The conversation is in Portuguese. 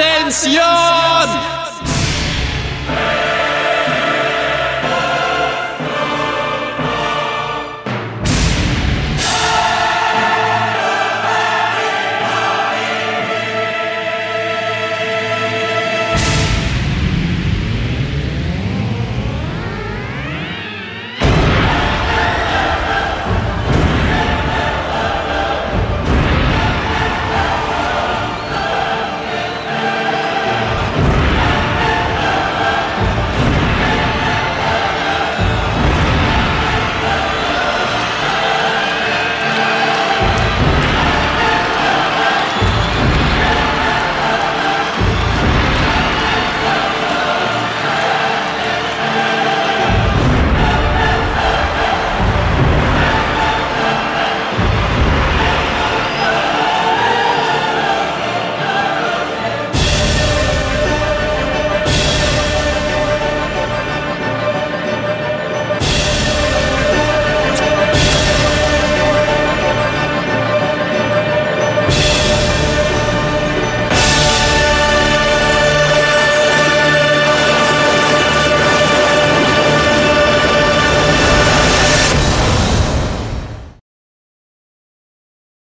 ¡Atención!